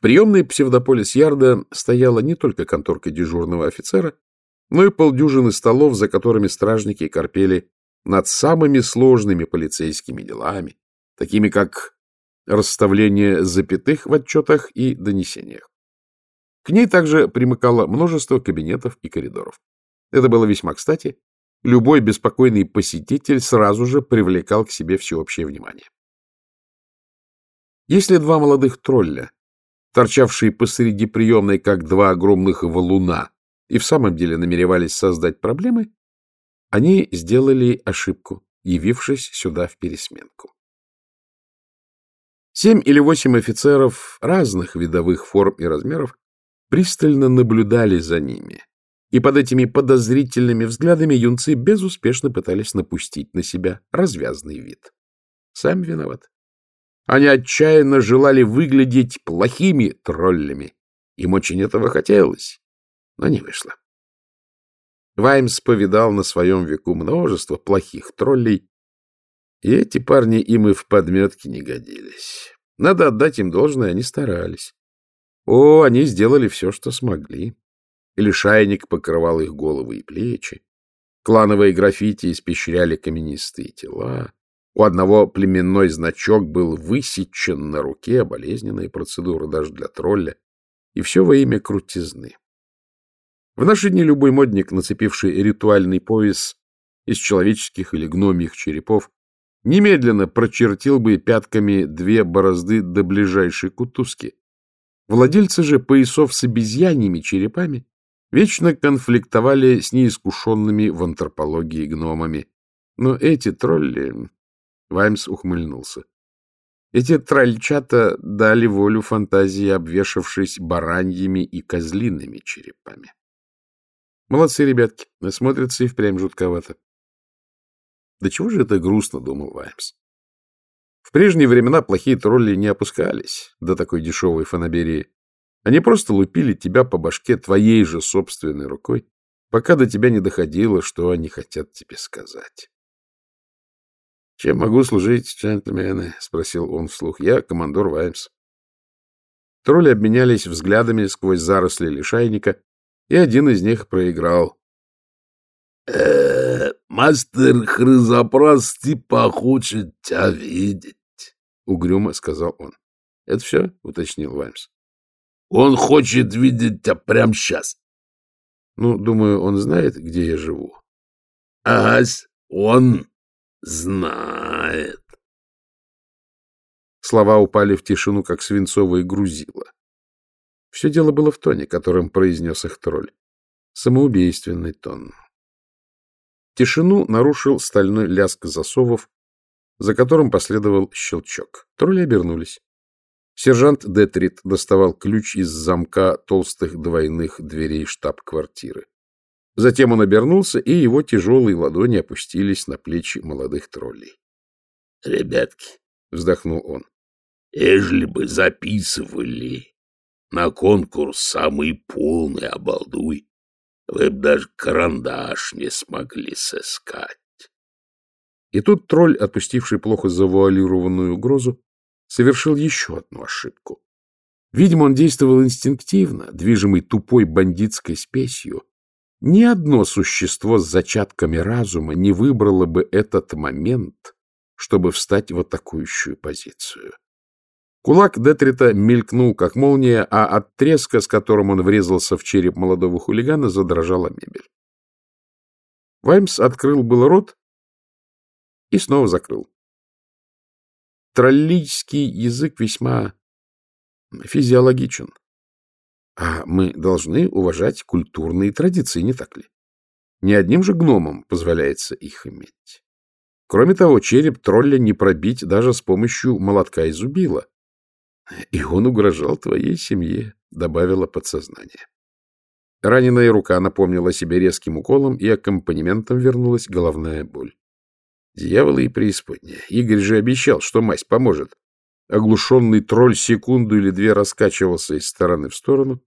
В приемной псевдополис Ярда стояла не только конторка дежурного офицера, но и полдюжины столов, за которыми стражники корпели над самыми сложными полицейскими делами, такими как расставление запятых в отчетах и донесениях. К ней также примыкало множество кабинетов и коридоров. Это было весьма кстати. Любой беспокойный посетитель сразу же привлекал к себе всеобщее внимание. Если два молодых тролля торчавшие посреди приемной, как два огромных валуна, и в самом деле намеревались создать проблемы, они сделали ошибку, явившись сюда в пересменку. Семь или восемь офицеров разных видовых форм и размеров пристально наблюдали за ними, и под этими подозрительными взглядами юнцы безуспешно пытались напустить на себя развязный вид. Сам виноват. Они отчаянно желали выглядеть плохими троллями. Им очень этого хотелось, но не вышло. Ваймс повидал на своем веку множество плохих троллей, и эти парни им и в подметки не годились. Надо отдать им должное, они старались. О, они сделали все, что смогли. Лишайник покрывал их головы и плечи. Клановые граффити испещряли каменистые тела. У одного племенной значок был высечен на руке, болезненная процедура даже для тролля, и все во имя крутизны. В наши дни любой модник, нацепивший ритуальный пояс из человеческих или гномьих черепов, немедленно прочертил бы пятками две борозды до ближайшей кутузки. Владельцы же поясов с обезьяньими черепами вечно конфликтовали с неискушенными в антропологии гномами. Но эти тролли Ваймс ухмыльнулся. Эти трольчата дали волю фантазии, обвешавшись бараньими и козлиными черепами. Молодцы ребятки, насмотрятся и впрямь жутковато. Да чего же это грустно, думал Ваймс. В прежние времена плохие тролли не опускались до такой дешевой фанаберии. Они просто лупили тебя по башке твоей же собственной рукой, пока до тебя не доходило, что они хотят тебе сказать. — Чем могу служить, джентльмены? — спросил он вслух. — Я командор Ваймс. Тролли обменялись взглядами сквозь заросли лишайника, и один из них проиграл. «Э, — Мастер Хрызопрас типа хочет тебя видеть, — угрюмо сказал он. — Это все? — уточнил Ваймс. — Он хочет видеть тебя прямо сейчас. — Ну, думаю, он знает, где я живу. — Агась, он знает. Слова упали в тишину, как свинцовые грузила. Все дело было в тоне, которым произнес их тролль. Самоубийственный тон. Тишину нарушил стальной лязг засовов, за которым последовал щелчок. Тролли обернулись. Сержант Детрит доставал ключ из замка толстых двойных дверей штаб-квартиры. Затем он обернулся, и его тяжелые ладони опустились на плечи молодых троллей. — Ребятки, — вздохнул он, — ежели бы записывали на конкурс самый полный обалдуй, вы б даже карандаш не смогли сыскать. И тут тролль, отпустивший плохо завуалированную угрозу, совершил еще одну ошибку. Видимо, он действовал инстинктивно, движимый тупой бандитской спесью, ни одно существо с зачатками разума не выбрало бы этот момент, чтобы встать в атакующую позицию. Кулак Детрита мелькнул, как молния, а от треска, с которым он врезался в череп молодого хулигана, задрожала мебель. Ваймс открыл был рот и снова закрыл. Троллийский язык весьма физиологичен. А мы должны уважать культурные традиции, не так ли? Ни одним же гномам позволяется их иметь. Кроме того, череп тролля не пробить даже с помощью молотка и зубила. И он угрожал твоей семье, — добавило подсознание. Раненая рука напомнила себе резким уколом, и аккомпанементом вернулась головная боль. Дьяволы и преисподня. Игорь же обещал, что мазь поможет. Оглушенный тролль секунду или две раскачивался из стороны в сторону,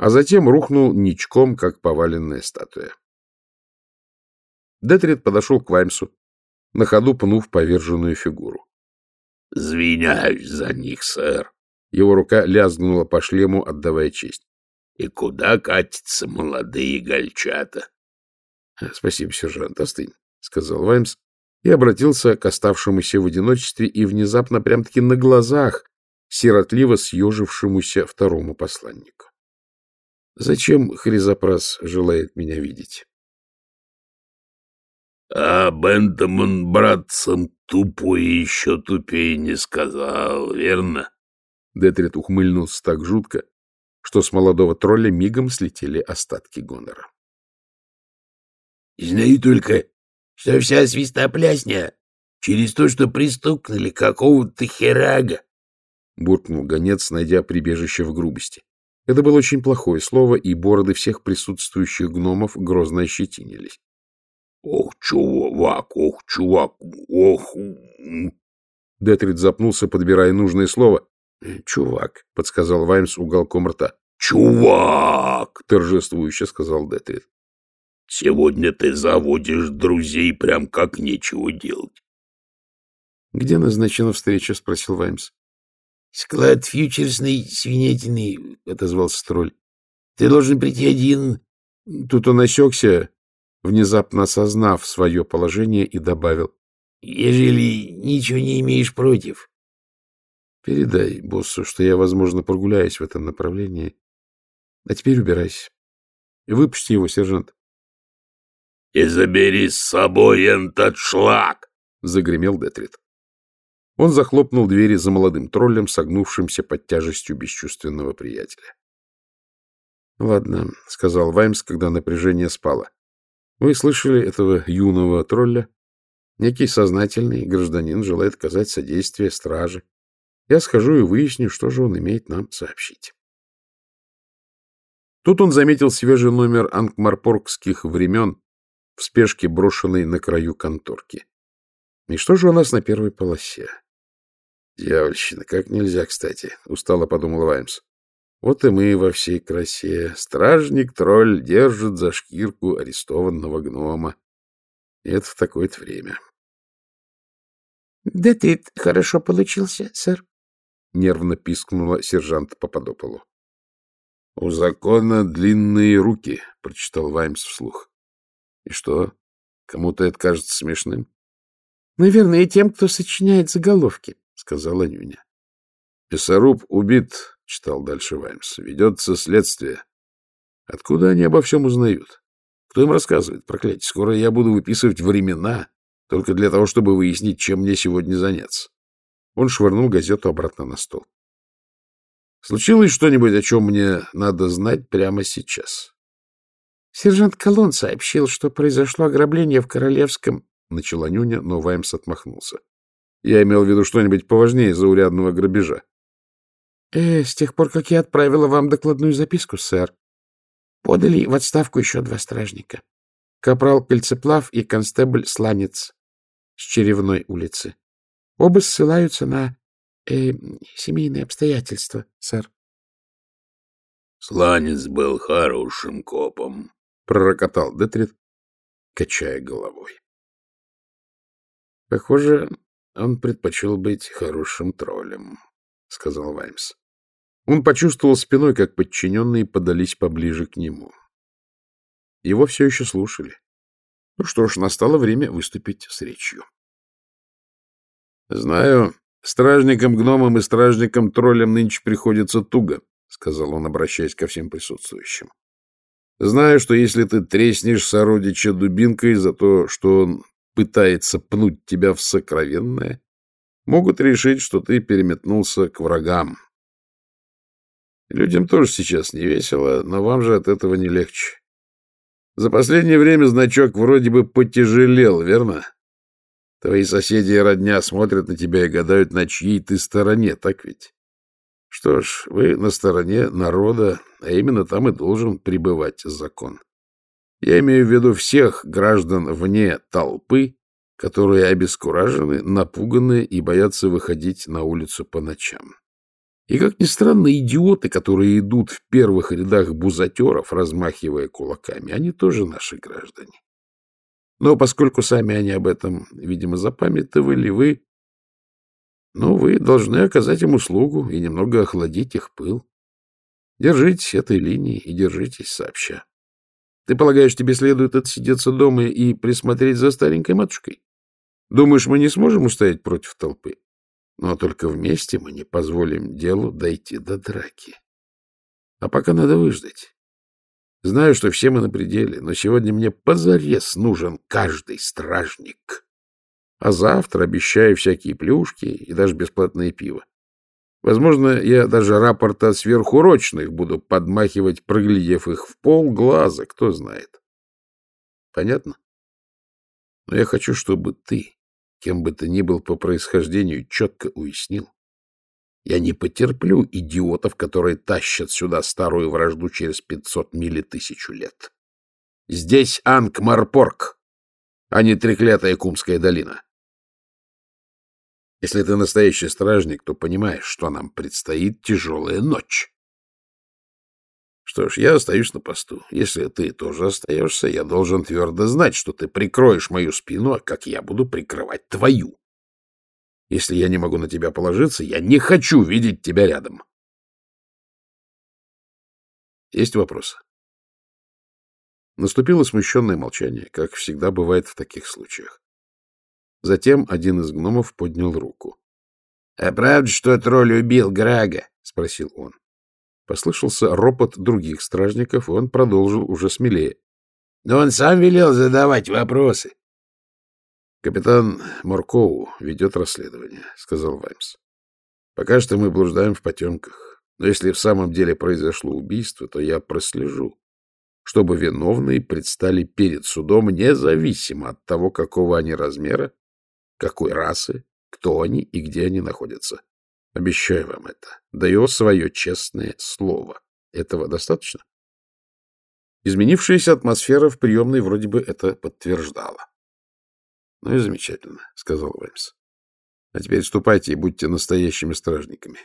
а затем рухнул ничком, как поваленная статуя. Детрид подошел к Ваймсу, на ходу пнув поверженную фигуру. — Звиняюсь за них, сэр. Его рука лязгнула по шлему, отдавая честь. — И куда катятся молодые гольчата? — Спасибо, сержант, остынь, — сказал Ваймс и обратился к оставшемуся в одиночестве и внезапно прям-таки на глазах сиротливо съежившемуся второму посланнику. Зачем Хризопрас желает меня видеть? — А Бентамон братцам тупой еще тупее не сказал, верно? Детрит ухмыльнулся так жутко, что с молодого тролля мигом слетели остатки гонора. — Знаю только, что вся свистоплясня через то, что пристукнули какого-то херага, — буркнул гонец, найдя прибежище в грубости. Это было очень плохое слово, и бороды всех присутствующих гномов грозно ощетинились. — Ох, чувак, ох, чувак, ох! Детрид запнулся, подбирая нужное слово. Э, — Чувак, — подсказал Ваймс уголком рта. — Чувак! — торжествующе сказал Детрид. — Сегодня ты заводишь друзей прям как нечего делать. — Где назначена встреча? — спросил Ваймс. «Склад фьючерсный свинетины», — отозвался тролль. «Ты должен прийти один». Тут он осекся, внезапно осознав свое положение, и добавил. «Ежели ничего не имеешь против». «Передай боссу, что я, возможно, прогуляюсь в этом направлении. А теперь убирайся. Выпусти его, сержант». «И забери с собой этот шлак!» — загремел Детрит. Он захлопнул двери за молодым троллем, согнувшимся под тяжестью бесчувственного приятеля. — Ладно, — сказал Ваймс, когда напряжение спало. — Вы слышали этого юного тролля? Некий сознательный гражданин желает оказать содействие страже. Я схожу и выясню, что же он имеет нам сообщить. Тут он заметил свежий номер анкмарпоргских времен в спешке, брошенной на краю конторки. И что же у нас на первой полосе? Дьявольщина, как нельзя кстати, — устало подумал Ваймс. Вот и мы во всей красе. Стражник-тролль держит за шкирку арестованного гнома. И это в такое-то время. — Да ты хорошо получился, сэр, — нервно пискнула сержант Пападополу. — У закона длинные руки, — прочитал Ваймс вслух. — И что? Кому-то это кажется смешным? — Наверное, и тем, кто сочиняет заголовки, сказала Нюня. Писаруб убит, читал дальше Ваймс. Ведется следствие. Откуда они обо всем узнают? Кто им рассказывает? Проклятие, скоро я буду выписывать времена только для того, чтобы выяснить, чем мне сегодня заняться. Он швырнул газету обратно на стол. Случилось что-нибудь, о чем мне надо знать прямо сейчас? Сержант Колон сообщил, что произошло ограбление в Королевском... Начала Нюня, но Ваймс отмахнулся. Я имел в виду что-нибудь поважнее заурядного грабежа. — Э, с тех пор, как я отправила вам докладную записку, сэр, подали в отставку еще два стражника. Капрал Кольцеплав и констебль Сланец с Черевной улицы. Оба ссылаются на э, семейные обстоятельства, сэр. — Сланец был хорошим копом, — пророкотал Детрит, качая головой. — Похоже, «Он предпочел быть хорошим троллем», — сказал Ваймс. Он почувствовал спиной, как подчиненные подались поближе к нему. Его все еще слушали. Ну что ж, настало время выступить с речью. «Знаю, стражникам-гномам и стражникам-троллям нынче приходится туго», — сказал он, обращаясь ко всем присутствующим. «Знаю, что если ты треснешь сородича дубинкой за то, что он пытается пнуть тебя в сокровенное, могут решить, что ты переметнулся к врагам. Людям тоже сейчас не весело, но вам же от этого не легче. За последнее время значок вроде бы потяжелел, верно? Твои соседи и родня смотрят на тебя и гадают, на чьей ты стороне, так ведь? Что ж, вы на стороне народа, а именно там и должен пребывать закон. Я имею в виду всех граждан вне толпы, которые обескуражены, напуганы и боятся выходить на улицу по ночам. И, как ни странно, идиоты, которые идут в первых рядах бузатеров, размахивая кулаками, они тоже наши граждане. Но поскольку сами они об этом, видимо, запамятовали, вы... Ну, вы должны оказать им услугу и немного охладить их пыл. Держитесь этой линии и держитесь сообща. Ты полагаешь, тебе следует отсидеться дома и присмотреть за старенькой матушкой? Думаешь, мы не сможем устоять против толпы? Но только вместе мы не позволим делу дойти до драки. А пока надо выждать. Знаю, что все мы на пределе, но сегодня мне позарез нужен каждый стражник. А завтра обещаю всякие плюшки и даже бесплатное пиво. Возможно, я даже рапорта сверхурочных буду подмахивать, проглядев их в полглаза, кто знает. Понятно? Но я хочу, чтобы ты, кем бы ты ни был по происхождению, четко уяснил. Я не потерплю идиотов, которые тащат сюда старую вражду через пятьсот миль тысячу лет. Здесь Анкмарпорг, а не треклятая Кумская долина. Если ты настоящий стражник, то понимаешь, что нам предстоит тяжелая ночь. Что ж, я остаюсь на посту. Если ты тоже остаешься, я должен твердо знать, что ты прикроешь мою спину, а как я буду прикрывать твою. Если я не могу на тебя положиться, я не хочу видеть тебя рядом. Есть вопросы? Наступило смущенное молчание, как всегда бывает в таких случаях. Затем один из гномов поднял руку. — А правда, что тролль убил Грага? — спросил он. Послышался ропот других стражников, и он продолжил уже смелее. — Но он сам велел задавать вопросы. — Капитан Моркоу ведет расследование, — сказал Ваймс. — Пока что мы блуждаем в потемках, но если в самом деле произошло убийство, то я прослежу, чтобы виновные предстали перед судом независимо от того, какого они размера какой расы, кто они и где они находятся. Обещаю вам это. Даю свое честное слово. Этого достаточно? Изменившаяся атмосфера в приемной вроде бы это подтверждала. — Ну и замечательно, — сказал Ваймс. — А теперь ступайте и будьте настоящими стражниками.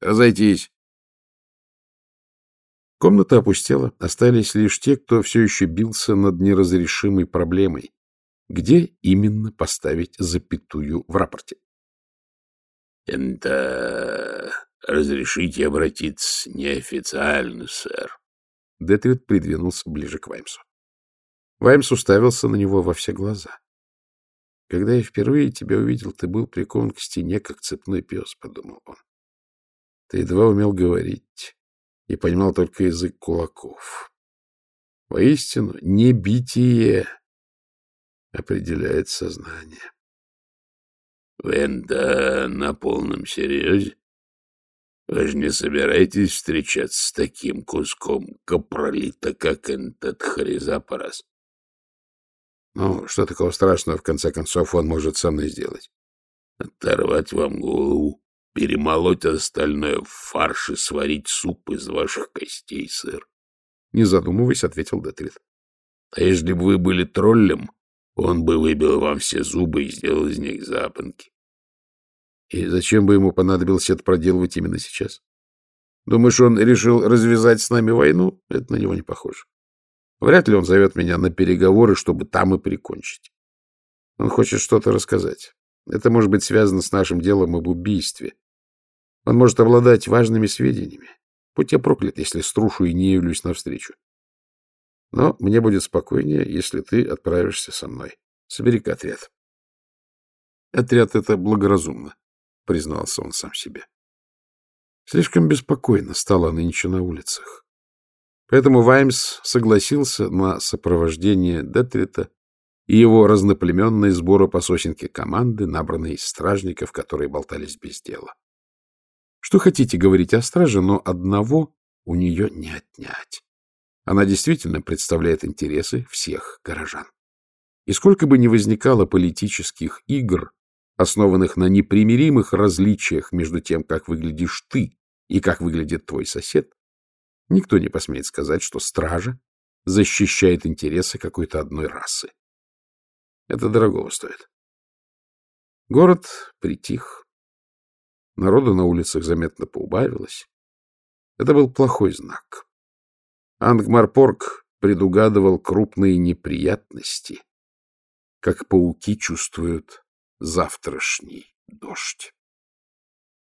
Разойтись. Комната опустела, остались лишь те, кто все еще бился над неразрешимой проблемой, где именно поставить запятую в рапорте. «Это... разрешите обратиться неофициально, сэр». Детрид придвинулся ближе к Ваймсу. Ваймс уставился на него во все глаза. «Когда я впервые тебя увидел, ты был прикован к стене, как цепной пес», — подумал он. «Ты едва умел говорить и понимал только язык кулаков. Воистину, не битие определяет сознание. Венда на полном серьезе? Вы же не собираетесь встречаться с таким куском капролита, как этот Харизапарас? Ну, что такого страшного, в конце концов, он может со мной сделать? Оторвать вам голову, перемолоть остальное в фарш и сварить суп из ваших костей, сэр. Не задумываясь, ответил Детрит. А если бы вы были троллем, он бы выбил вам все зубы и сделал из них запонки. И зачем бы ему понадобилось это проделывать именно сейчас? Думаешь, он решил развязать с нами войну? Это на него не похоже. Вряд ли он зовет меня на переговоры, чтобы там и прикончить. Он хочет что-то рассказать. Это может быть связано с нашим делом об убийстве. Он может обладать важными сведениями. Будь я проклят, если струшу и не явлюсь навстречу. Но мне будет спокойнее, если ты отправишься со мной. Собери-ка отряд. Отряд — это благоразумно, — признался он сам себе. Слишком беспокойно стало нынче на улицах. Поэтому Ваймс согласился на сопровождение Детрита и его разноплеменной сборы по сосенке команды, набранной из стражников, которые болтались без дела. Что хотите говорить о страже, но одного у нее не отнять. Она действительно представляет интересы всех горожан. И сколько бы ни возникало политических игр, основанных на непримиримых различиях между тем, как выглядишь ты и как выглядит твой сосед, никто не посмеет сказать, что стража защищает интересы какой-то одной расы. Это дорогого стоит. Город притих. Народу на улицах заметно поубавилось. Это был плохой знак. Ангмарпорг предугадывал крупные неприятности, как пауки чувствуют завтрашний дождь.